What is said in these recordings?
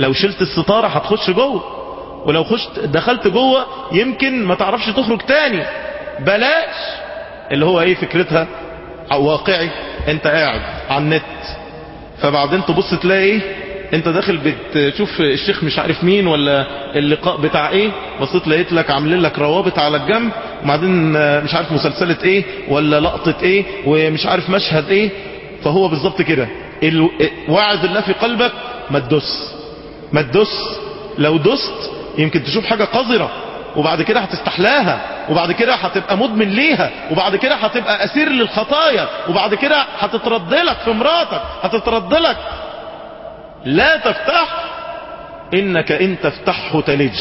لو شلت الستارة هتخش جوه ولو خشت دخلت جوه يمكن ما تعرفش تخرج تاني. بلاش! اللي هو إيه فكرتها؟ واقعي أنت قاعد على النت. فبعدين تبص تلاقي إيه؟ أنت داخل بتشوف الشيخ مش عارف مين ولا اللقاء بتاع إيه؟ بصيت لقيت لك عاملين لك روابط على الجنب وبعدين مش عارف مسلسلة إيه ولا لقطة إيه ومش عارف مشهد إيه. فهو بالظبط كده. وعد الله في قلبك ما تدس ما تدس. لو دست يمكن تشوف حاجة قذرة وبعد كده هتستحلاها وبعد كده هتبقى مدمن ليها وبعد كده هتبقى أسير للخطايا وبعد كده هتتردلك في مراتك هتتردلك. لا تفتح إنك إن تفتحه تلج.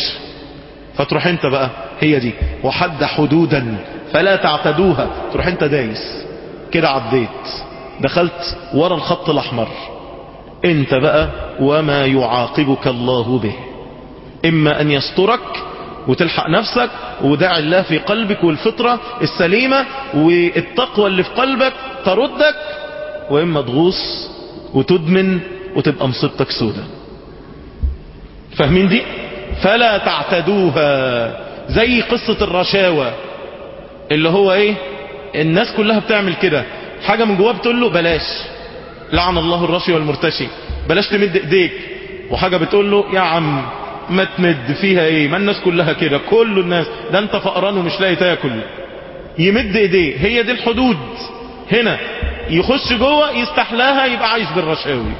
فتروح أنت بقى هي دي. وحد حدودا فلا تعتدوها. تروح أنت دايس. كده عديت. دخلت ورا الخط الأحمر. انت بقى وما يعاقبك الله به. إما أن يسترك وتلحق نفسك وداعي الله في قلبك والفطرة السليمة والتقوى اللي في قلبك تردك وإما تغوص وتدمن وتبقى مصيبتك سودة. فاهمين دي؟ فلا تعتدوها. زي قصة الرشاوى اللي هو إيه؟ الناس كلها بتعمل كده. حاجة من جواه بتقول له بلاش. لعن الله الرشي والمرتشي. بلاش تمد ايديك وحاجة بتقول له يا عم ما تمد فيها إيه؟ ما الناس كلها كده. كل الناس. ده أنت فقران ومش لاقي تاكل. يمد ايديه هي دي الحدود. هنا. يخش جوه يستحلاها يبقى عايش بالرشاوي.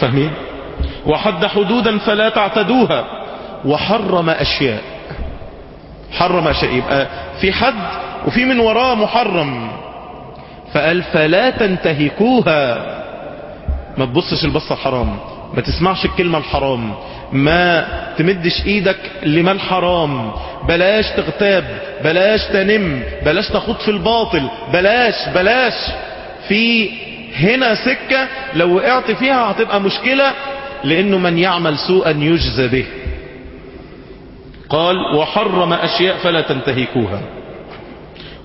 فاهمين؟ وحد حدودا فلا تعتدوها. وحرم أشياء. حرم أشياء. يبقى في حد وفي من وراه محرم. فقال فلا تنتهكوها. ما تبصش البصة الحرام ما تسمعش الكلمة الحرام ما تمدش إيدك لمن حرام بلاش تغتاب بلاش تنم بلاش تخوض في الباطل بلاش بلاش. في هنا سكة لو وقعت فيها هتبقى مشكلة لأنه من يعمل سوءا يجزى به. قال وحرم أشياء فلا تنتهكوها.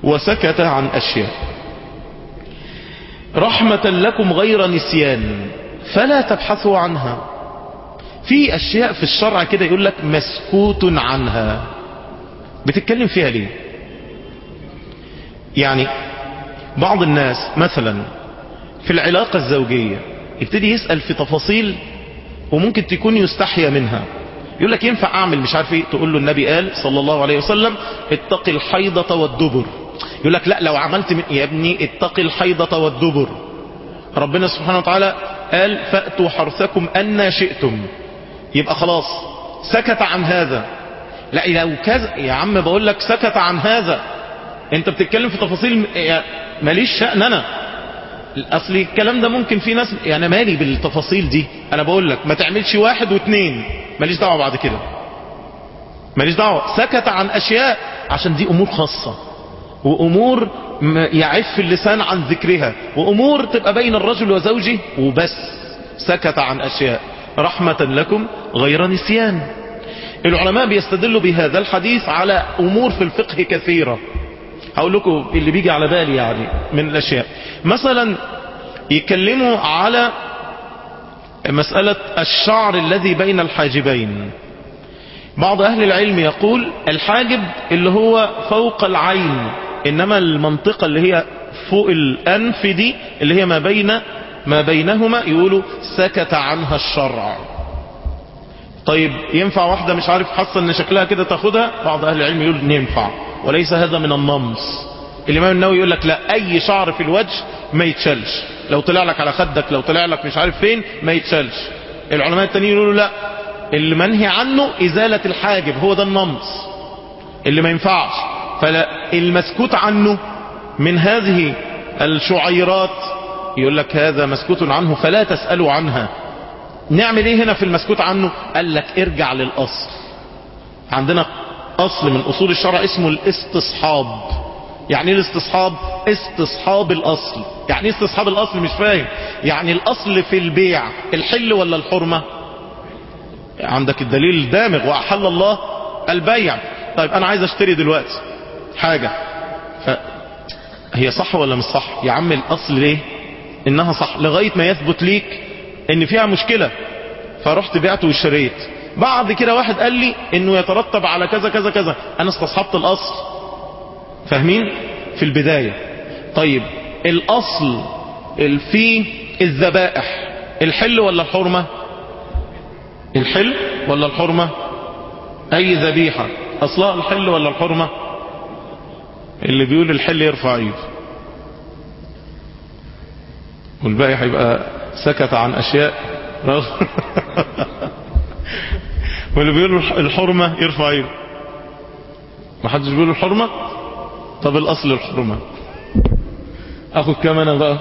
وسكت عن أشياء. رحمة لكم غير نسيان فلا تبحثوا عنها. في أشياء في الشرع كده يقول لك مسكوت عنها. بتتكلم فيها ليه؟ يعني بعض الناس مثلا في العلاقة الزوجية يبتدي يسأل في تفاصيل وممكن تكون يستحيا منها. يقول لك ينفع أعمل مش عارف إيه؟ تقول له النبي قال صلى الله عليه وسلم اتق الحيضة والدبر. يقول لك لا لو عملت من يا ابني اتق الحيضة والدبر. ربنا سبحانه وتعالى قال فأتوا حرثكم أن شئتم. يبقى خلاص سكت عن هذا. لا لو كذا يا عم بقول لك سكت عن هذا. انت بتتكلم في تفاصيل ماليش شأن أنا. أصل الكلام ده ممكن في ناس يعني مالي بالتفاصيل دي. أنا بقول لك ما تعملش واحد واثنين ماليش دعوة بعد كده. ماليش دعوة. سكت عن أشياء عشان دي أمور خاصة. وأمور يعف اللسان عن ذكرها. وأمور تبقى بين الرجل وزوجه وبس. سكت عن أشياء. رحمة لكم غير نسيان. العلماء بيستدلوا بهذا الحديث على أمور في الفقه كثيرة. هقول لكم اللي بيجي على بالي يعني من الأشياء. مثلا يتكلموا على مسألة الشعر الذي بين الحاجبين. بعض أهل العلم يقول الحاجب اللي هو فوق العين. إنما المنطقة اللي هي فوق الأنف دي اللي هي ما بين ما بينهما يقولوا سكت عنها الشرع. طيب ينفع واحدة مش عارف حاسة إن شكلها كده تاخدها؟ بعض أهل العلم يقول ينفع وليس هذا من النمص. الإمام النووي يقول لك لا أي شعر في الوجه ما يتشالش لو طلع لك على خدك لو طلع لك مش عارف فين ما يتشالش العلماء التانيين يقولوا لا اللي منهي عنه إزالة الحاجب هو ده النمص. اللي ما ينفعش. فالمسكوت عنه من هذه الشعيرات. يقول لك هذا مسكوت عنه فلا تسألوا عنها. نعمل إيه هنا في المسكوت عنه؟ قال لك ارجع للأصل. عندنا أصل من أصول الشرع اسمه الاستصحاب. يعني إيه الاستصحاب؟ استصحاب الأصل. يعني إيه استصحاب الأصل؟ مش فاهم. يعني الأصل في البيع الحل ولا الحرمة؟ عندك الدليل الدامغ. وأحل الله البيع. طيب أنا عايز أشتري دلوقتي. حاجة. هي صح ولا مش صح؟ يا عم الأصل ليه؟ إنها صح. لغاية ما يثبت ليك إن فيها مشكلة. فرحت بعته واشتريت بعد كده واحد قال لي إنه يترتب على كذا كذا كذا. أنا استصحبت الأصل. فاهمين؟ في البداية. طيب الأصل في الذبائح. الحل ولا الحرمة؟ الحل ولا الحرمة؟ أي ذبيحة. أصلها الحل ولا الحرمة؟ اللي بيقول الحل يرفع ايده. والباقي هيبقى سكت عن أشياء. واللي بيقول الحرمة يرفع ايده. ما حدش بيقول الحرمة؟ طب الأصل الحرمة. آخد كام أنا بقى؟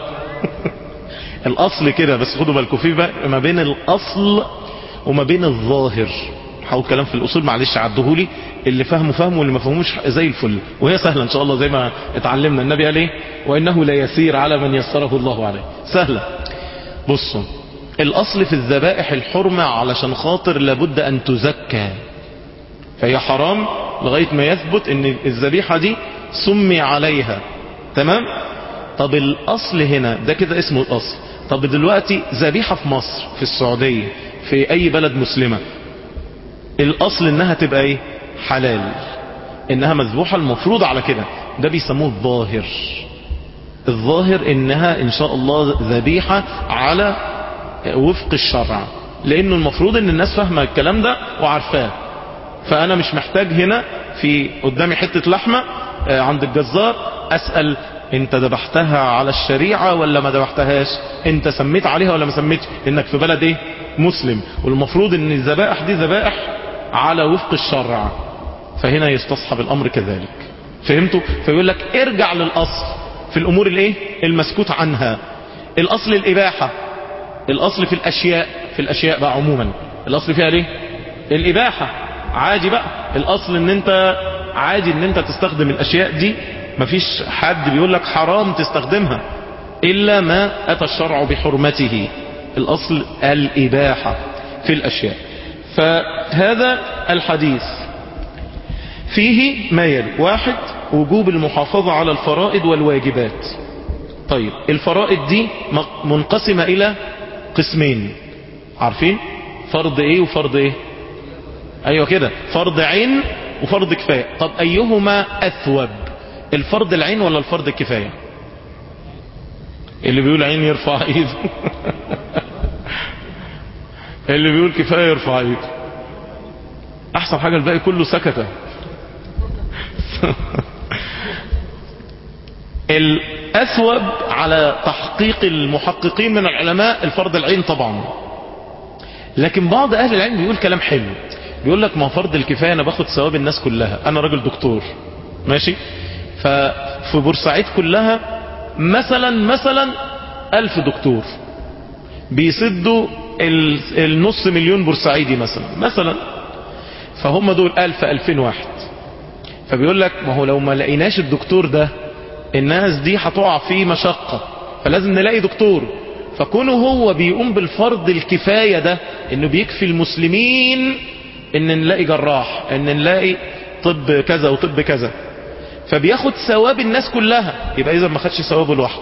الأصل كده بس خدوا بالكم في بقى ما بين الأصل وما بين الظاهر. هقول كلام في الأصول معلش عدهولي. اللي فهمه فهمه واللي ما فهموش زي الفل. وهي سهلة إن شاء الله زي ما اتعلمنا النبي قال إيه وإنه لا يسير على من يسره الله عليه. سهلة. بصوا الأصل في الذبائح الحرمة علشان خاطر لابد أن تزكى. فهي حرام لغاية ما يثبت إن الذبيحة دي سمي عليها. تمام؟ طب الأصل هنا ده كده اسمه الأصل. طب دلوقتي ذبيحة في مصر في السعودية في أي بلد مسلمة الأصل إنها تبقى إيه؟ حلال. إنها مذبوحة المفروض على كده. ده بيسموه الظاهر. الظاهر إنها إن شاء الله ذبيحة على وفق الشرع. لأنه المفروض إن الناس فاهمة الكلام ده وعارفاه. فأنا مش محتاج هنا في قدامي حتة لحمة عند الجزار أسأل أنت ذبحتها على الشريعة ولا ما ذبحتهاش؟ أنت سميت عليها ولا ما سميتش؟ إنك في بلد إيه؟ مسلم. والمفروض إن الذبائح دي ذبائح على وفق الشرع. فهنا يستصحب الأمر كذلك. فهمتوا؟ فيقول لك ارجع للأصل في الأمور الإيه؟ المسكوت عنها. الأصل الإباحة. الأصل في الأشياء في الأشياء بقى عموما. الأصل فيها ليه؟ الإباحة. عادي بقى. الأصل إن أنت عادي إن أنت تستخدم الأشياء دي. مفيش حد بيقول لك حرام تستخدمها. إلا ما أتى الشرع بحرمته. الأصل الإباحة في الأشياء. فهذا الحديث. فيه ما يلي واحد وجوب المحافظة على الفرائض والواجبات. طيب الفرائض دي منقسمة إلى قسمين. عارفين؟ فرض إيه وفرض إيه؟ أيوه كده. فرض عين وفرض كفاية. طب أيهما أثوب؟ الفرض العين ولا الفرض الكفاية؟ اللي بيقول عين يرفع ايده اللي بيقول كفاية يرفع ايده أحسن حاجة الباقي كله سكتة الأثوب على تحقيق المحققين من العلماء الفرض العين طبعا. لكن بعض أهل العلم بيقول كلام حلو. بيقول لك ما فرض الكفاية أنا باخد ثواب الناس كلها. أنا راجل دكتور. ماشي؟ ففي بورسعيد كلها مثلا مثلا ألف دكتور. بيسدوا النص مليون بورسعيدي مثلا. مثلا. فهم دول ألف ألفين واحد. فبيقول لك ما هو لو ما لقيناش الدكتور ده الناس دي هتقع في مشقة فلازم نلاقي دكتور. فكونه هو بيقوم بالفرض الكفاية ده إنه بيكفي المسلمين إن نلاقي جراح إن نلاقي طب كذا وطب كذا. فبياخد ثواب الناس كلها يبقى إذا ما خدش ثوابه لوحده.